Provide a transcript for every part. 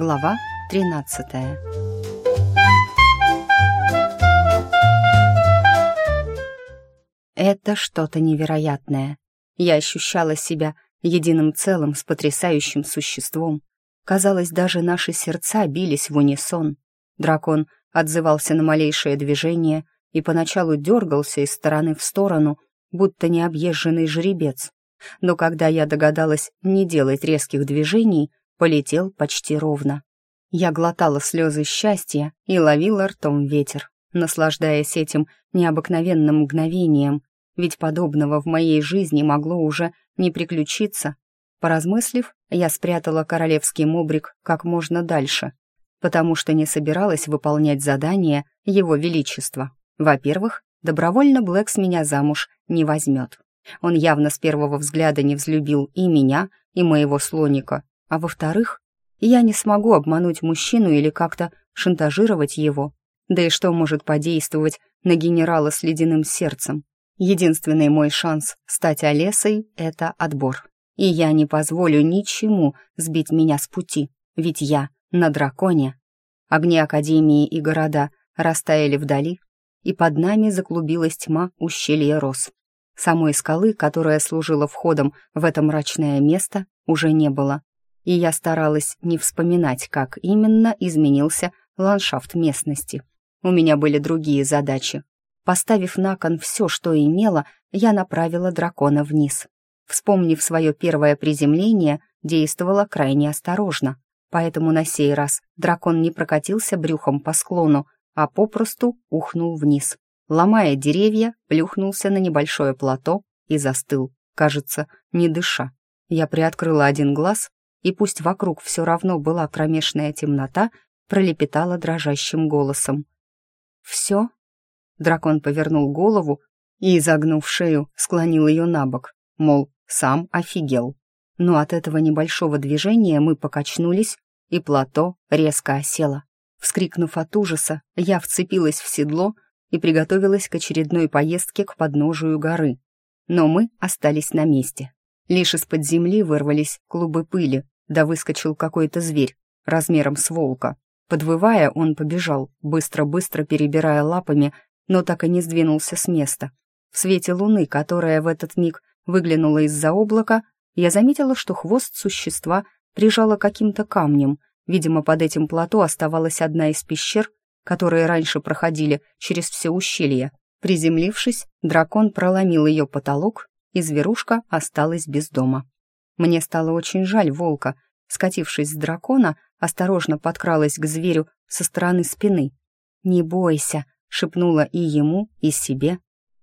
Глава 13 Это что-то невероятное. Я ощущала себя единым целым с потрясающим существом. Казалось, даже наши сердца бились в унисон. Дракон отзывался на малейшее движение и поначалу дергался из стороны в сторону, будто необъезженный жеребец. Но когда я догадалась не делать резких движений, полетел почти ровно. Я глотала слезы счастья и ловила ртом ветер, наслаждаясь этим необыкновенным мгновением, ведь подобного в моей жизни могло уже не приключиться. Поразмыслив, я спрятала королевский мобрик как можно дальше, потому что не собиралась выполнять задание Его Величества. Во-первых, добровольно Блэкс меня замуж не возьмет. Он явно с первого взгляда не взлюбил и меня, и моего слоника. А во-вторых, я не смогу обмануть мужчину или как-то шантажировать его. Да и что может подействовать на генерала с ледяным сердцем? Единственный мой шанс стать Олесой — это отбор. И я не позволю ничему сбить меня с пути, ведь я на драконе. Огни Академии и города растаяли вдали, и под нами заклубилась тьма ущелья рос. Самой скалы, которая служила входом в это мрачное место, уже не было, и я старалась не вспоминать, как именно изменился ландшафт местности. У меня были другие задачи, Поставив на кон все, что имела, я направила дракона вниз. Вспомнив свое первое приземление, действовала крайне осторожно, поэтому на сей раз дракон не прокатился брюхом по склону, а попросту ухнул вниз. Ломая деревья, плюхнулся на небольшое плато и застыл, кажется, не дыша. Я приоткрыла один глаз, и пусть вокруг все равно была кромешная темнота, пролепетала дрожащим голосом. «Все?» Дракон повернул голову и, изогнув шею, склонил ее на бок, мол, сам офигел. Но от этого небольшого движения мы покачнулись, и плато резко осело. Вскрикнув от ужаса, я вцепилась в седло и приготовилась к очередной поездке к подножию горы. Но мы остались на месте. Лишь из-под земли вырвались клубы пыли, да выскочил какой-то зверь, размером с волка. Подвывая, он побежал, быстро-быстро перебирая лапами но так и не сдвинулся с места. В свете луны, которая в этот миг выглянула из-за облака, я заметила, что хвост существа прижало каким-то камнем. Видимо, под этим плато оставалась одна из пещер, которые раньше проходили через все ущелье. Приземлившись, дракон проломил ее потолок, и зверушка осталась без дома. Мне стало очень жаль волка. Скатившись с дракона, осторожно подкралась к зверю со стороны спины. «Не бойся», шепнула и ему, и себе.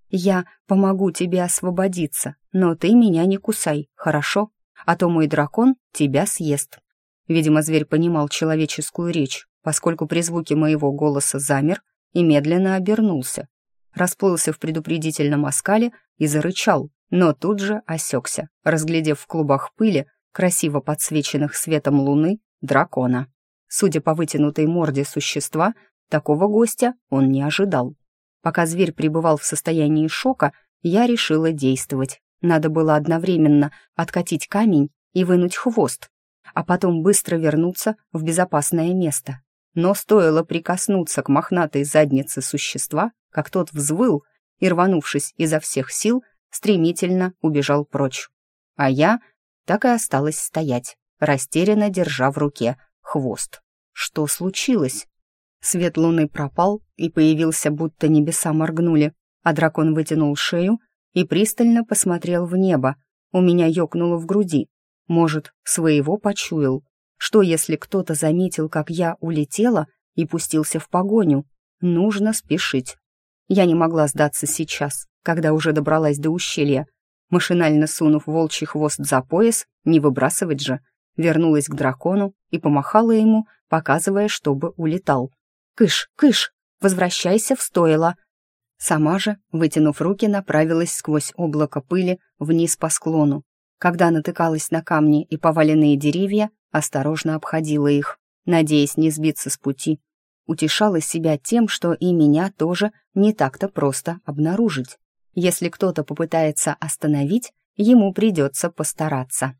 «Я помогу тебе освободиться, но ты меня не кусай, хорошо? А то мой дракон тебя съест». Видимо, зверь понимал человеческую речь, поскольку при звуке моего голоса замер и медленно обернулся. Расплылся в предупредительном оскале и зарычал, но тут же осекся, разглядев в клубах пыли, красиво подсвеченных светом луны, дракона. Судя по вытянутой морде существа, Такого гостя он не ожидал. Пока зверь пребывал в состоянии шока, я решила действовать. Надо было одновременно откатить камень и вынуть хвост, а потом быстро вернуться в безопасное место. Но стоило прикоснуться к мохнатой заднице существа, как тот взвыл и, рванувшись изо всех сил, стремительно убежал прочь. А я так и осталась стоять, растерянно держа в руке хвост. Что случилось? Свет луны пропал и появился, будто небеса моргнули, а дракон вытянул шею и пристально посмотрел в небо. У меня ёкнуло в груди. Может, своего почуял? Что, если кто-то заметил, как я улетела и пустился в погоню? Нужно спешить. Я не могла сдаться сейчас, когда уже добралась до ущелья. Машинально сунув волчий хвост за пояс, не выбрасывать же, вернулась к дракону и помахала ему, показывая, чтобы улетал. «Кыш, кыш, возвращайся в стойло!» Сама же, вытянув руки, направилась сквозь облако пыли вниз по склону. Когда натыкалась на камни и поваленные деревья, осторожно обходила их, надеясь не сбиться с пути. Утешала себя тем, что и меня тоже не так-то просто обнаружить. Если кто-то попытается остановить, ему придется постараться.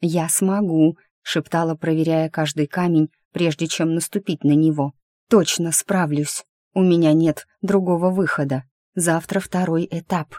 «Я смогу», — шептала, проверяя каждый камень, прежде чем наступить на него. Точно справлюсь. У меня нет другого выхода. Завтра второй этап.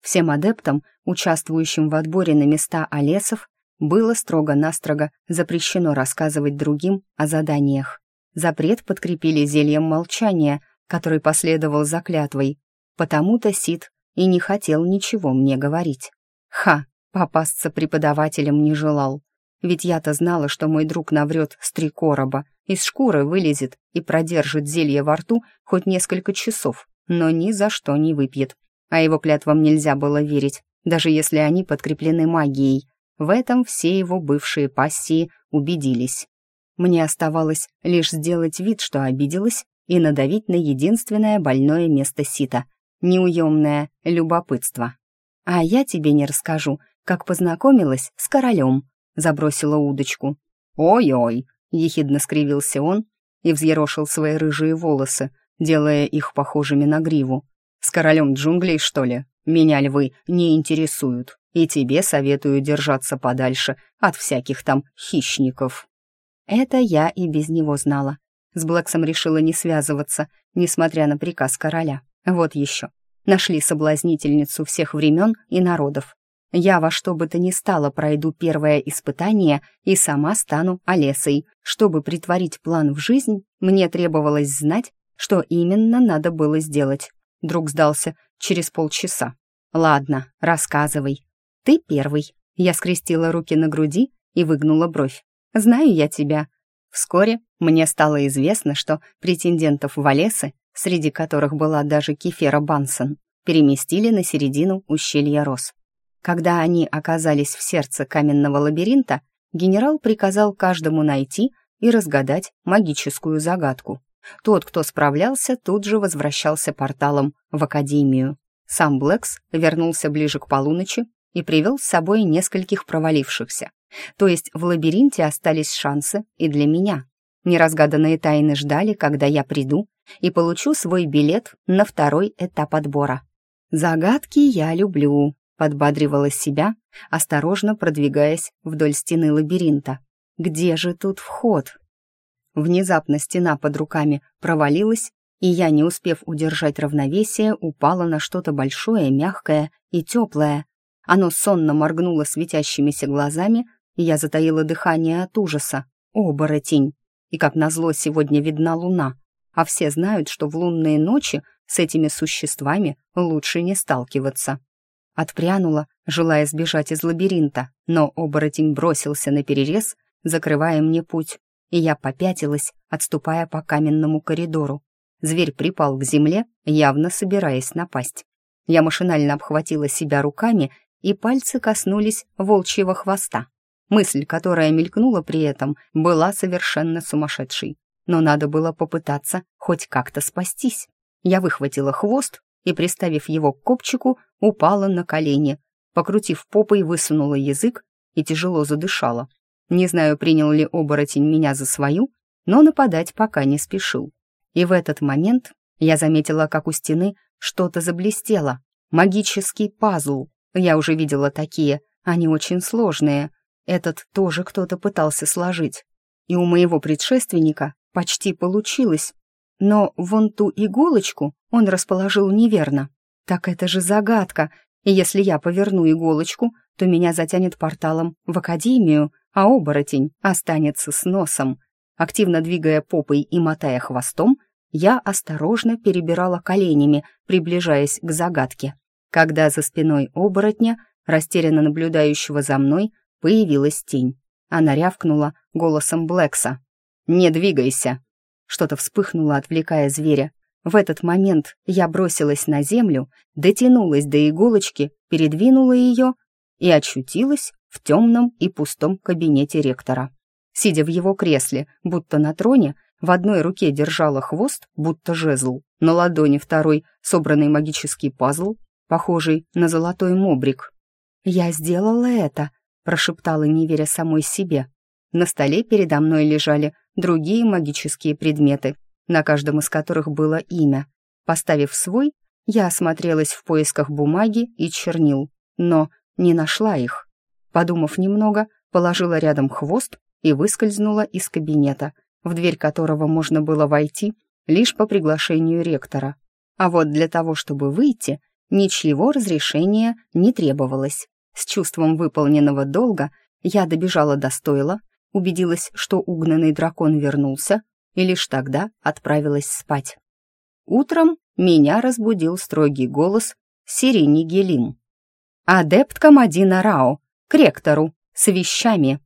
Всем адептам, участвующим в отборе на места Олесов, было строго-настрого запрещено рассказывать другим о заданиях. Запрет подкрепили зельем молчания, который последовал за клятвой. Потому-то Сид и не хотел ничего мне говорить. Ха, попасться преподавателем не желал. Ведь я-то знала, что мой друг наврет с три короба, из шкуры вылезет и продержит зелье во рту хоть несколько часов, но ни за что не выпьет. А его клятвам нельзя было верить, даже если они подкреплены магией, в этом все его бывшие пассии убедились. Мне оставалось лишь сделать вид, что обиделась, и надавить на единственное больное место сита — неуемное любопытство. «А я тебе не расскажу, как познакомилась с королем», — забросила удочку. «Ой-ой», — ехидно скривился он и взъерошил свои рыжие волосы, делая их похожими на гриву. «С королем джунглей, что ли? Меня львы не интересуют и тебе советую держаться подальше от всяких там хищников». Это я и без него знала. С Блэксом решила не связываться, несмотря на приказ короля. Вот еще. Нашли соблазнительницу всех времен и народов. Я во что бы то ни стало пройду первое испытание и сама стану Олесой. Чтобы притворить план в жизнь, мне требовалось знать, что именно надо было сделать. Друг сдался через полчаса. «Ладно, рассказывай», «Ты первый». Я скрестила руки на груди и выгнула бровь. «Знаю я тебя». Вскоре мне стало известно, что претендентов в Олесы, среди которых была даже Кефера Бансон, переместили на середину ущелья Рос. Когда они оказались в сердце каменного лабиринта, генерал приказал каждому найти и разгадать магическую загадку. Тот, кто справлялся, тут же возвращался порталом в Академию. Сам Блэкс вернулся ближе к полуночи и привел с собой нескольких провалившихся. То есть в лабиринте остались шансы и для меня. Неразгаданные тайны ждали, когда я приду и получу свой билет на второй этап отбора. «Загадки я люблю», — подбадривала себя, осторожно продвигаясь вдоль стены лабиринта. «Где же тут вход?» Внезапно стена под руками провалилась, и я, не успев удержать равновесие, упала на что-то большое, мягкое и теплое, оно сонно моргнуло светящимися глазами, и я затаила дыхание от ужаса. Оборотень! И как назло сегодня видна луна, а все знают, что в лунные ночи с этими существами лучше не сталкиваться. Отпрянула, желая сбежать из лабиринта, но оборотень бросился на перерез, закрывая мне путь, и я попятилась, отступая по каменному коридору. Зверь припал к земле, явно собираясь напасть. Я машинально обхватила себя руками и пальцы коснулись волчьего хвоста. Мысль, которая мелькнула при этом, была совершенно сумасшедшей. Но надо было попытаться хоть как-то спастись. Я выхватила хвост и, приставив его к копчику, упала на колени. Покрутив попой, высунула язык и тяжело задышала. Не знаю, принял ли оборотень меня за свою, но нападать пока не спешил. И в этот момент я заметила, как у стены что-то заблестело. Магический пазл. Я уже видела такие, они очень сложные. Этот тоже кто-то пытался сложить. И у моего предшественника почти получилось. Но вон ту иголочку он расположил неверно. Так это же загадка. И если я поверну иголочку, то меня затянет порталом в академию, а оборотень останется с носом. Активно двигая попой и мотая хвостом, я осторожно перебирала коленями, приближаясь к загадке когда за спиной оборотня, растерянно наблюдающего за мной, появилась тень. Она рявкнула голосом Блэкса. «Не двигайся!» Что-то вспыхнуло, отвлекая зверя. В этот момент я бросилась на землю, дотянулась до иголочки, передвинула ее и очутилась в темном и пустом кабинете ректора. Сидя в его кресле, будто на троне, в одной руке держала хвост, будто жезл, на ладони второй собранный магический пазл, похожий на золотой мобрик. «Я сделала это», — прошептала, не веря самой себе. На столе передо мной лежали другие магические предметы, на каждом из которых было имя. Поставив свой, я осмотрелась в поисках бумаги и чернил, но не нашла их. Подумав немного, положила рядом хвост и выскользнула из кабинета, в дверь которого можно было войти лишь по приглашению ректора. А вот для того, чтобы выйти, ничьего разрешения не требовалось. С чувством выполненного долга я добежала до стойла, убедилась, что угнанный дракон вернулся, и лишь тогда отправилась спать. Утром меня разбудил строгий голос Сирени Гелин. «Адепт Камадина Рао, к ректору, с вещами!»